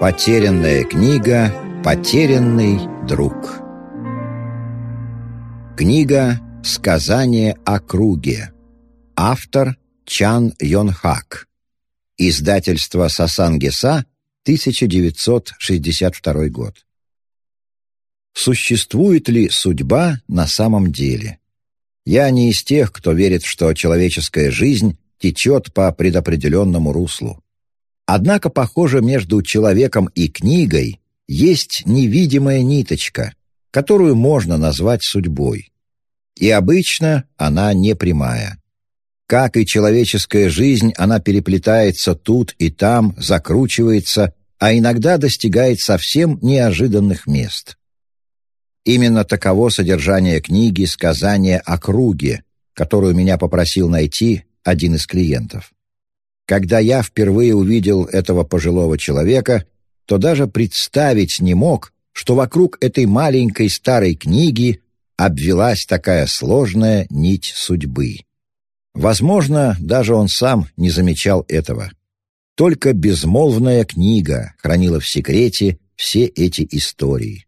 Потерянная книга «Потерянный друг». Книга «Сказание о круге». Автор Чан Йон Хак. Издательство Сасангеса, 1962 год. Существует ли судьба на самом деле? Я не из тех, кто верит, что человеческая жизнь течет по предопределенному руслу. Однако, похоже, между человеком и книгой есть невидимая ниточка, которую можно назвать судьбой. И обычно она не прямая. Как и человеческая жизнь, она переплетается тут и там, закручивается, а иногда достигает совсем неожиданных мест. Именно таково содержание книги «Сказание о круге», которую меня попросил найти один из клиентов. Когда я впервые увидел этого пожилого человека, то даже представить не мог, что вокруг этой маленькой старой книги обвелась такая сложная нить судьбы. Возможно, даже он сам не замечал этого. Только безмолвная книга хранила в секрете все эти истории.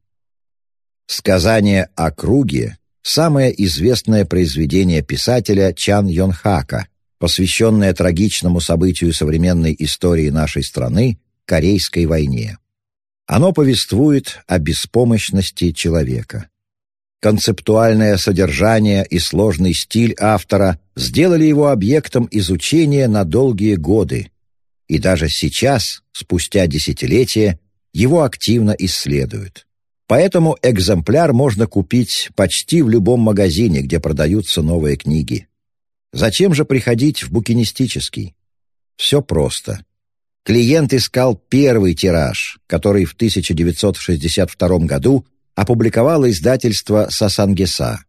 Сказание о круге — самое известное произведение писателя Чан Йонхака, посвященное трагичному событию современной истории нашей страны — Корейской войне. Оно повествует о беспомощности человека. Концептуальное содержание и сложный стиль автора сделали его объектом изучения на долгие годы, и даже сейчас, спустя десятилетия, его активно исследуют. Поэтому экземпляр можно купить почти в любом магазине, где продаются новые книги. Зачем же приходить в букинистический? Все просто. Клиент искал первый тираж, который в 1962 году опубликовало издательство «Сасангеса».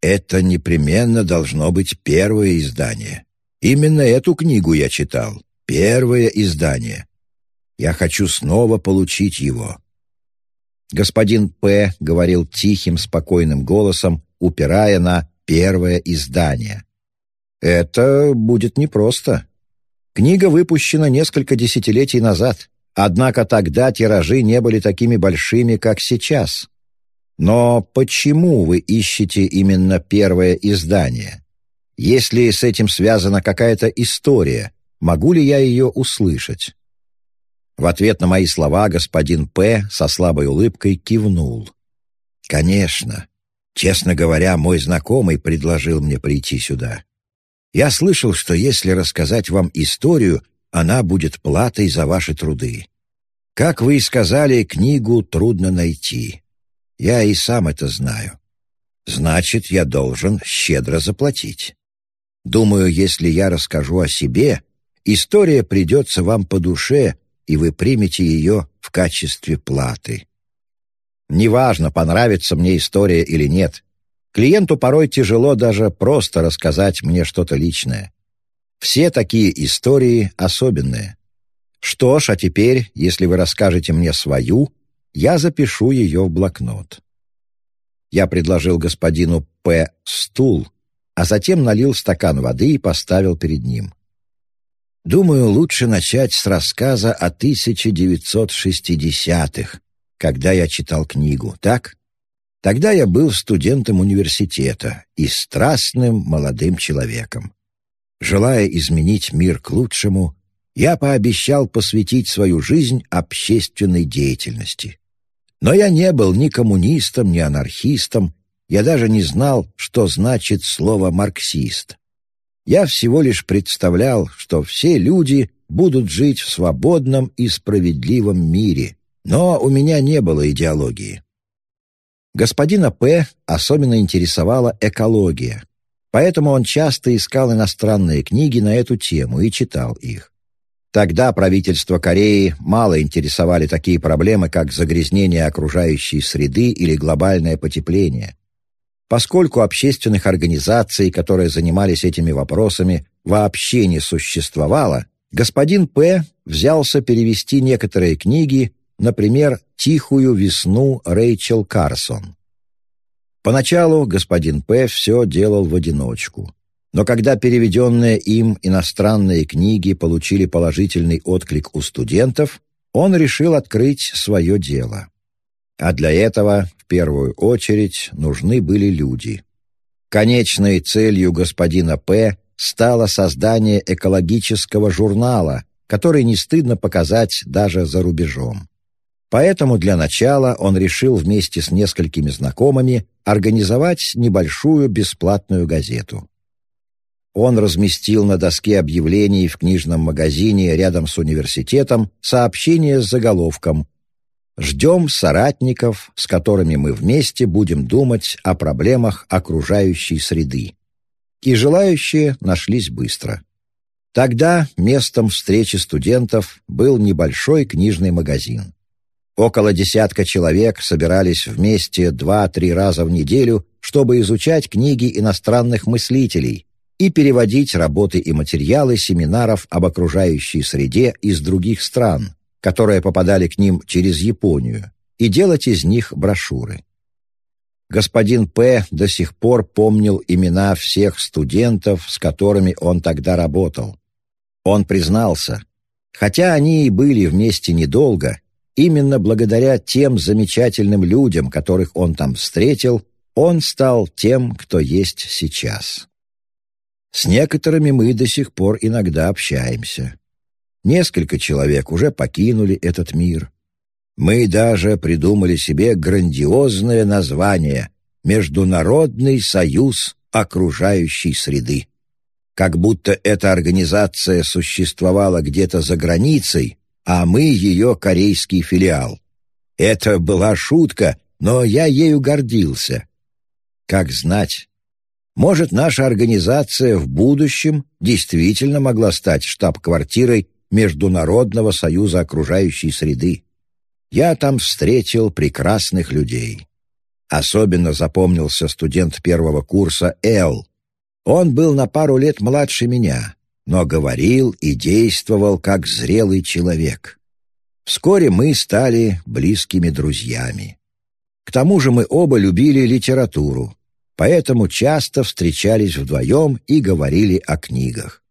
«Это непременно должно быть первое издание. Именно эту книгу я читал. Первое издание. Я хочу снова получить его». Господин П. говорил тихим, спокойным голосом, упирая на первое издание. Это будет непросто. Книга выпущена несколько десятилетий назад, однако тогда тиражи не были такими большими, как сейчас. Но почему вы ищете именно первое издание? Если с этим связана какая-то история, могу ли я ее услышать? В ответ на мои слова господин П. со слабой улыбкой кивнул. «Конечно. Честно говоря, мой знакомый предложил мне прийти сюда. Я слышал, что если рассказать вам историю, она будет платой за ваши труды. Как вы и сказали, книгу трудно найти. Я и сам это знаю. Значит, я должен щедро заплатить. Думаю, если я расскажу о себе, история придется вам по душе, и вы примете ее в качестве платы. Неважно, понравится мне история или нет. Клиенту порой тяжело даже просто рассказать мне что-то личное. Все такие истории особенные. Что ж, а теперь, если вы расскажете мне свою, я запишу ее в блокнот. Я предложил господину П. стул, а затем налил стакан воды и поставил перед ним. Думаю, лучше начать с рассказа о 1960-х, когда я читал книгу, так? Тогда я был студентом университета и страстным молодым человеком. Желая изменить мир к лучшему, я пообещал посвятить свою жизнь общественной деятельности. Но я не был ни коммунистом, ни анархистом, я даже не знал, что значит слово «марксист». Я всего лишь представлял, что все люди будут жить в свободном и справедливом мире, но у меня не было идеологии. Господина П. особенно интересовала экология, поэтому он часто искал иностранные книги на эту тему и читал их. Тогда правительство Кореи мало интересовали такие проблемы, как загрязнение окружающей среды или глобальное потепление. Поскольку общественных организаций, которые занимались этими вопросами, вообще не существовало, господин П. взялся перевести некоторые книги Например, «Тихую весну» Рэйчел Карсон. Поначалу господин П. все делал в одиночку. Но когда переведенные им иностранные книги получили положительный отклик у студентов, он решил открыть свое дело. А для этого, в первую очередь, нужны были люди. Конечной целью господина П. стало создание экологического журнала, который не стыдно показать даже за рубежом. Поэтому для начала он решил вместе с несколькими знакомыми организовать небольшую бесплатную газету. Он разместил на доске объявлений в книжном магазине рядом с университетом сообщение с заголовком «Ждем соратников, с которыми мы вместе будем думать о проблемах окружающей среды». И желающие нашлись быстро. Тогда местом встречи студентов был небольшой книжный магазин. Около десятка человек собирались вместе два-три раза в неделю, чтобы изучать книги иностранных мыслителей и переводить работы и материалы семинаров об окружающей среде из других стран, которые попадали к ним через Японию, и делать из них брошюры. Господин П. до сих пор помнил имена всех студентов, с которыми он тогда работал. Он признался, хотя они и были вместе недолго, Именно благодаря тем замечательным людям, которых он там встретил, он стал тем, кто есть сейчас. С некоторыми мы до сих пор иногда общаемся. Несколько человек уже покинули этот мир. Мы даже придумали себе грандиозное название «Международный союз окружающей среды». Как будто эта организация существовала где-то за границей, а мы ее корейский филиал. Это была шутка, но я ею гордился. Как знать, может, наша организация в будущем действительно могла стать штаб-квартирой Международного союза окружающей среды. Я там встретил прекрасных людей. Особенно запомнился студент первого курса Эл. Он был на пару лет младше меня, но говорил и действовал как зрелый человек. Вскоре мы стали близкими друзьями. К тому же мы оба любили литературу, поэтому часто встречались вдвоем и говорили о книгах.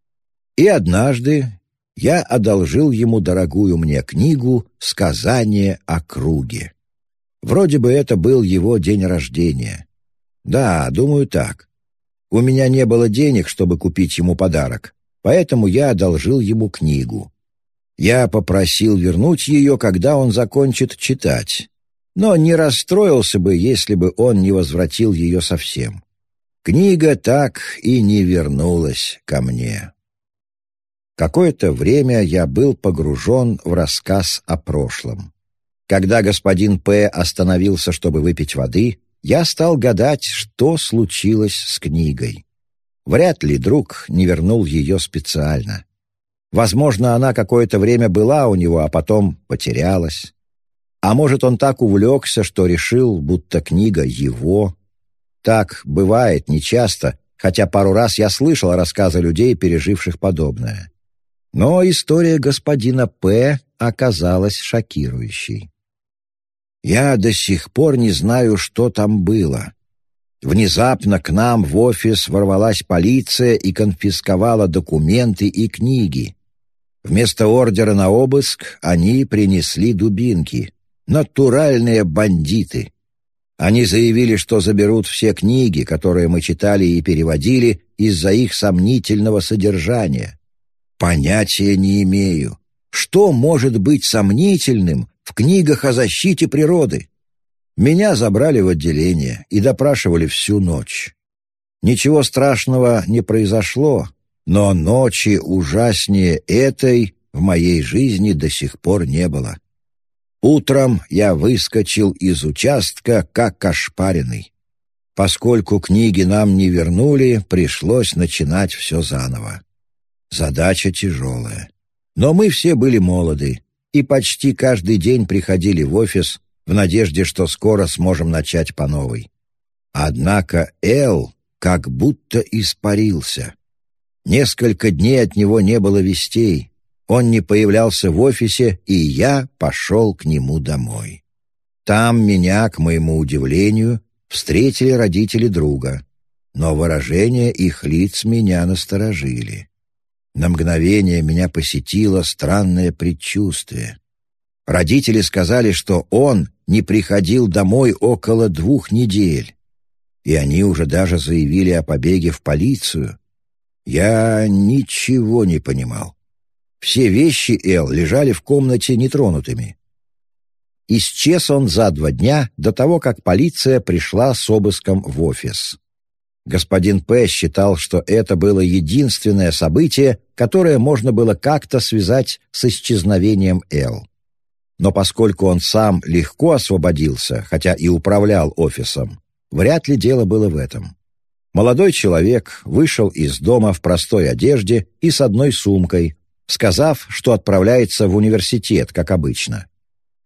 И однажды я одолжил ему дорогую мне книгу «Сказание о круге». Вроде бы это был его день рождения. Да, думаю так. У меня не было денег, чтобы купить ему подарок, поэтому я одолжил ему книгу. Я попросил вернуть ее, когда он закончит читать, но не расстроился бы, если бы он не возвратил ее совсем. Книга так и не вернулась ко мне. Какое-то время я был погружен в рассказ о прошлом. Когда господин П. остановился, чтобы выпить воды, я стал гадать, что случилось с книгой. Вряд ли друг не вернул ее специально. Возможно, она какое-то время была у него, а потом потерялась. А может, он так увлекся, что решил, будто книга его. Так бывает нечасто, хотя пару раз я слышал рассказы людей, переживших подобное. Но история господина П. оказалась шокирующей. Я до сих пор не знаю, что там было. Внезапно к нам в офис ворвалась полиция и конфисковала документы и книги. Вместо ордера на обыск они принесли дубинки. Натуральные бандиты. Они заявили, что заберут все книги, которые мы читали и переводили, из-за их сомнительного содержания. Понятия не имею. Что может быть сомнительным в книгах о защите природы? Меня забрали в отделение и допрашивали всю ночь. Ничего страшного не произошло, но ночи ужаснее этой в моей жизни до сих пор не было. Утром я выскочил из участка, как ошпаренный. Поскольку книги нам не вернули, пришлось начинать все заново. Задача тяжелая. Но мы все были молоды и почти каждый день приходили в офис в надежде, что скоро сможем начать по новой. Однако Эл как будто испарился. Несколько дней от него не было вестей. Он не появлялся в офисе, и я пошел к нему домой. Там меня, к моему удивлению, встретили родители друга. но выражения их лиц меня насторожили. На мгновение меня посетило странное предчувствие. Родители сказали, что он не приходил домой около двух недель, и они уже даже заявили о побеге в полицию. Я ничего не понимал. Все вещи Эл лежали в комнате нетронутыми. Исчез он за два дня до того, как полиция пришла с обыском в офис. Господин П. считал, что это было единственное событие, которое можно было как-то связать с исчезновением Эл. Но поскольку он сам легко освободился, хотя и управлял офисом, вряд ли дело было в этом. Молодой человек вышел из дома в простой одежде и с одной сумкой, сказав, что отправляется в университет, как обычно.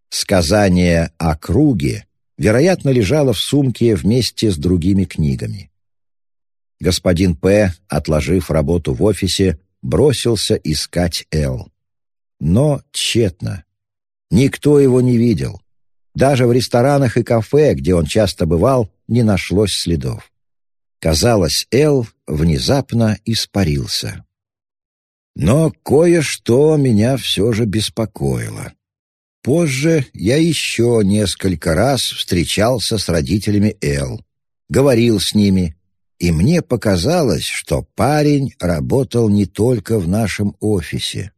Сказание о круге, вероятно, лежало в сумке вместе с другими книгами. Господин П., отложив работу в офисе, бросился искать Эл. Но тщетно. Никто его не видел. Даже в ресторанах и кафе, где он часто бывал, не нашлось следов. Казалось, Эл внезапно испарился. Но кое-что меня все же беспокоило. Позже я еще несколько раз встречался с родителями Эл, говорил с ними, и мне показалось, что парень работал не только в нашем офисе.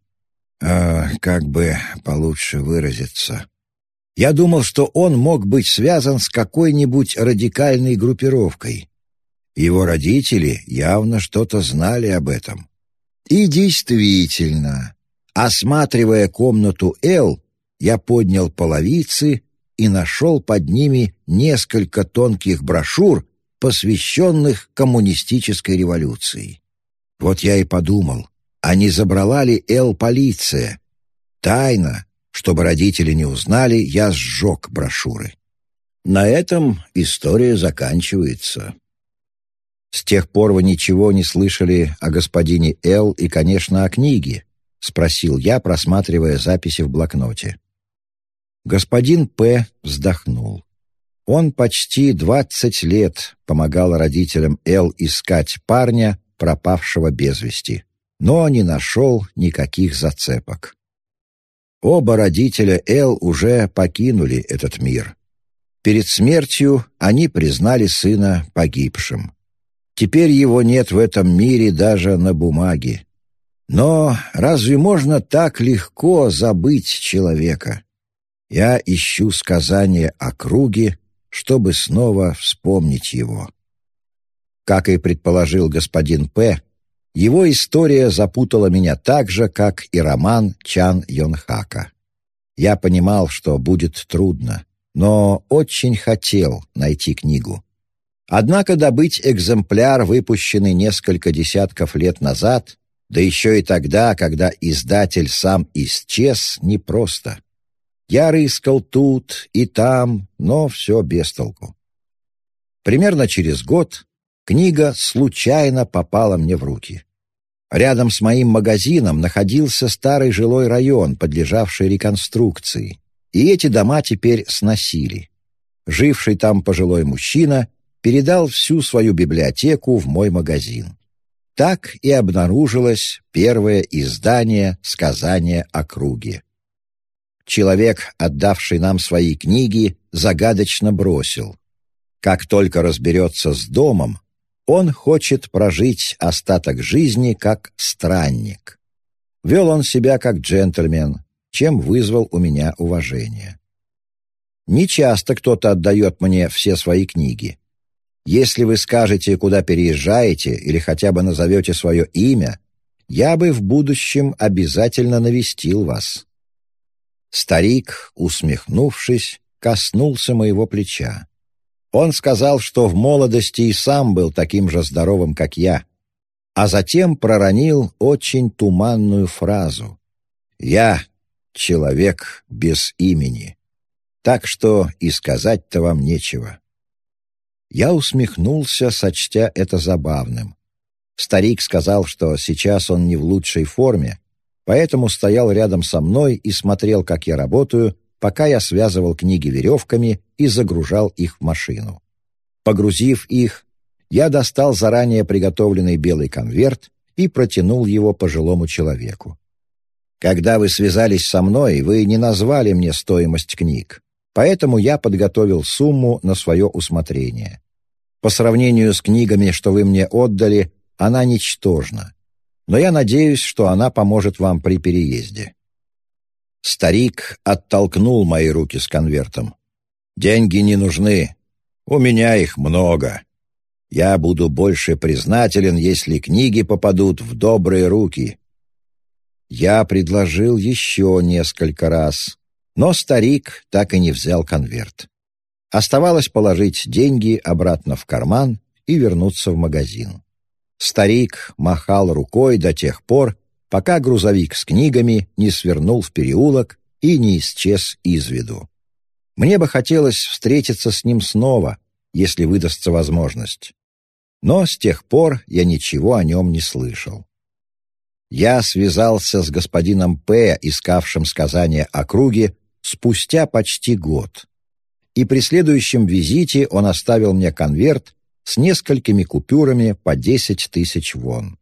А, как бы получше выразиться. Я думал, что он мог быть связан с какой-нибудь радикальной группировкой. Его родители явно что-то знали об этом. И действительно, осматривая комнату Эл, я поднял половицы и нашел под ними несколько тонких брошюр, посвященных коммунистической революции. Вот я и подумал, а не забрала ли Эл полиция? Тайно, чтобы родители не узнали, я сжег брошюры. На этом история заканчивается. С тех пор вы ничего не слышали о господине Эл и, конечно, о книге, спросил я, просматривая записи в блокноте. Господин П. вздохнул. Он почти двадцать лет помогал родителям Эл искать парня, пропавшего без вести, но не нашел никаких зацепок. Оба родителя Эл уже покинули этот мир. Перед смертью они признали сына погибшим. Теперь его нет в этом мире даже на бумаге. Но разве можно так легко забыть человека? Я ищу сказание о круге, чтобы снова вспомнить его. Как и предположил господин П., его история запутала меня так же, как и роман Чан Йонхака. Я понимал, что будет трудно, но очень хотел найти книгу. Однако добыть экземпляр, выпущенный несколько десятков лет назад, да еще и тогда, когда издатель сам исчез, непросто. Я рыскал тут и там, но все без толку. Примерно через год книга случайно попала мне в руки. Рядом с моим магазином находился старый жилой район, подлежавший реконструкции, и эти дома теперь сносили. Живший там пожилой мужчина передал всю свою библиотеку в мой магазин. Так и обнаружилось первое издание «Сказания о круге». Человек, отдавший нам свои книги, загадочно бросил. Как только разберется с домом, он хочет прожить остаток жизни как странник. Вел он себя как джентльмен, чем вызвал у меня уважение. Не часто кто-то отдает мне все свои книги. Если вы скажете, куда переезжаете, или хотя бы назовете свое имя, я бы в будущем обязательно навестил вас». Старик, усмехнувшись, коснулся моего плеча. Он сказал, что в молодости и сам был таким же здоровым, как я, а затем проронил очень туманную фразу. «Я — человек без имени, так что и сказать-то вам нечего». Я усмехнулся, сочтя это забавным. Старик сказал, что сейчас он не в лучшей форме, поэтому стоял рядом со мной и смотрел, как я работаю, пока я связывал книги веревками и загружал их в машину. Погрузив их, Я достал заранее приготовленный белый конверт и протянул его пожилому человеку. Когда вы связались со мной, вы не назвали мне стоимость книг, поэтому я подготовил сумму на свое усмотрение. По сравнению с книгами, что вы мне отдали, она ничтожна, но я надеюсь, что она поможет вам при переезде». Старик оттолкнул мои руки с конвертом. «Деньги не нужны. У меня их много. Я буду больше признателен, если книги попадут в добрые руки. Я предложил еще несколько раз, но старик так и не взял конверт. Оставалось положить деньги обратно в карман и вернуться в магазин. Старик махал рукой до тех пор, пока грузовик с книгами не свернул в переулок и не исчез из виду. Мне бы хотелось встретиться с ним снова, если выдастся возможность. Но с тех пор я ничего о нем не слышал. Я связался с господином П., искавшим сказания о круге, спустя почти год. И при следующем визите он оставил мне конверт с несколькими купюрами по десять тысяч вон.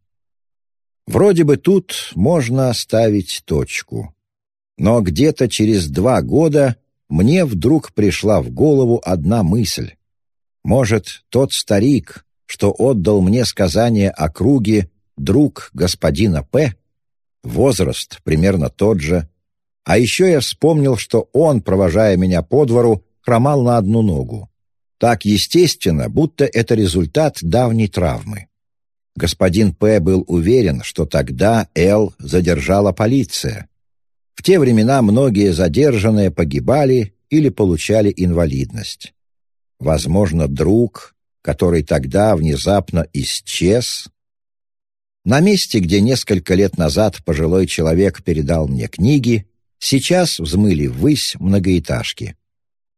Вроде бы тут можно ставить точку. Но где-то через два года мне вдруг пришла в голову одна мысль. Может, тот старик, что отдал мне сказание о круге, друг господина П. Возраст примерно тот же. А еще я вспомнил, что он, провожая меня по двору, хромал на одну ногу. Так естественно, будто это результат давней травмы. Господин П. был уверен, что тогда Л. задержала полиция. В те времена многие задержанные погибали или получали инвалидность. Возможно, друг, который тогда внезапно исчез, на месте, где несколько лет назад пожилой человек передал мне книги, сейчас взмыли ввысь многоэтажки.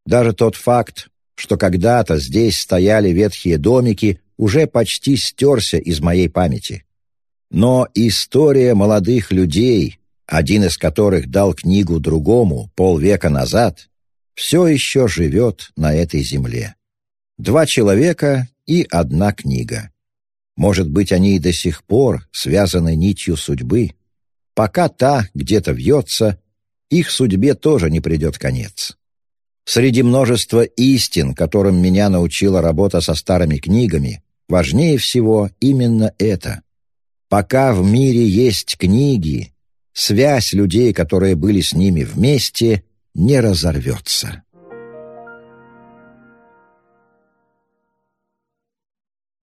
Даже тот факт, что когда-то здесь стояли ветхие домики, уже почти стерся из моей памяти. Но история молодых людей, один из которых дал книгу другому полвека назад, все еще живет на этой земле. Два человека и одна книга. Может быть, они и до сих пор связаны нитью судьбы. Пока та где-то вьется, их судьбе тоже не придет конец. Среди множества истин, которым меня научила работа со старыми книгами, важнее всего именно это. Пока в мире есть книги, связь людей, которые были с ними вместе, не разорвется.